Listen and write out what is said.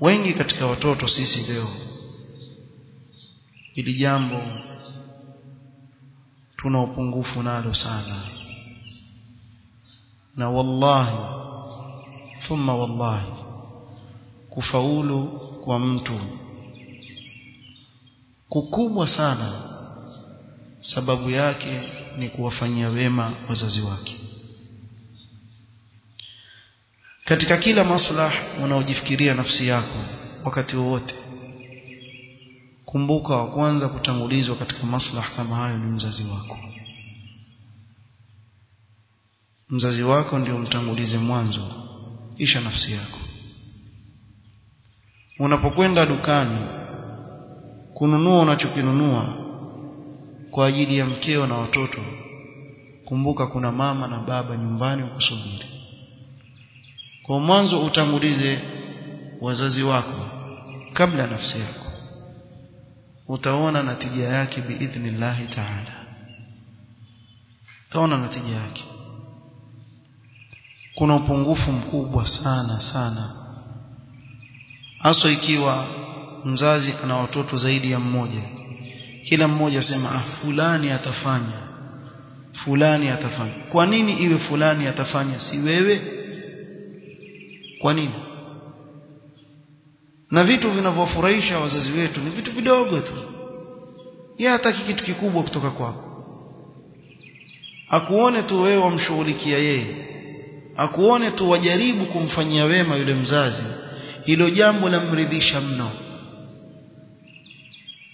wengi katika watoto sisi leo ili jambo tuna upungufu nalo sana. Na wallahi thumma wallahi kufaulu kwa mtu kukubwa sana sababu yake ni kuwafanyia wema wazazi wake katika kila maslaha unaojifikiria nafsi yako wakati wowote. Kumbuka wa kwanza kutangulizwa katika maslaha kama hayo ni mzazi wako. Mzazi wako ndio mtangulize mwanzo isha nafsi yako. Unapokwenda dukani kununua unachokinunua kwa ajili ya mkeo na watoto kumbuka kuna mama na baba nyumbani ukusubiri kwa mwanzo utangulize wazazi wako kabla nafsi yako. Utaona natija yake biidhnillahi taala. Utaona natija yake. Kuna upungufu mkubwa sana sana. Hasa ikiwa mzazi ana watoto zaidi ya mmoja. Kila mmoja sema ah fulani atafanya. Fulani atafanya. Kwa nini iwe fulani atafanya? Si wewe kwa nini? Na vitu vinavyofurahisha wazazi wetu ni vitu vidogo tu. Yeye hataki kitu kikubwa kutoka kwako. Akuone tu wewe wamshughulikia yeye. Akuone tu wajaribu kumfanyia wema yule mzazi. Hilo jambo la mridhisha mno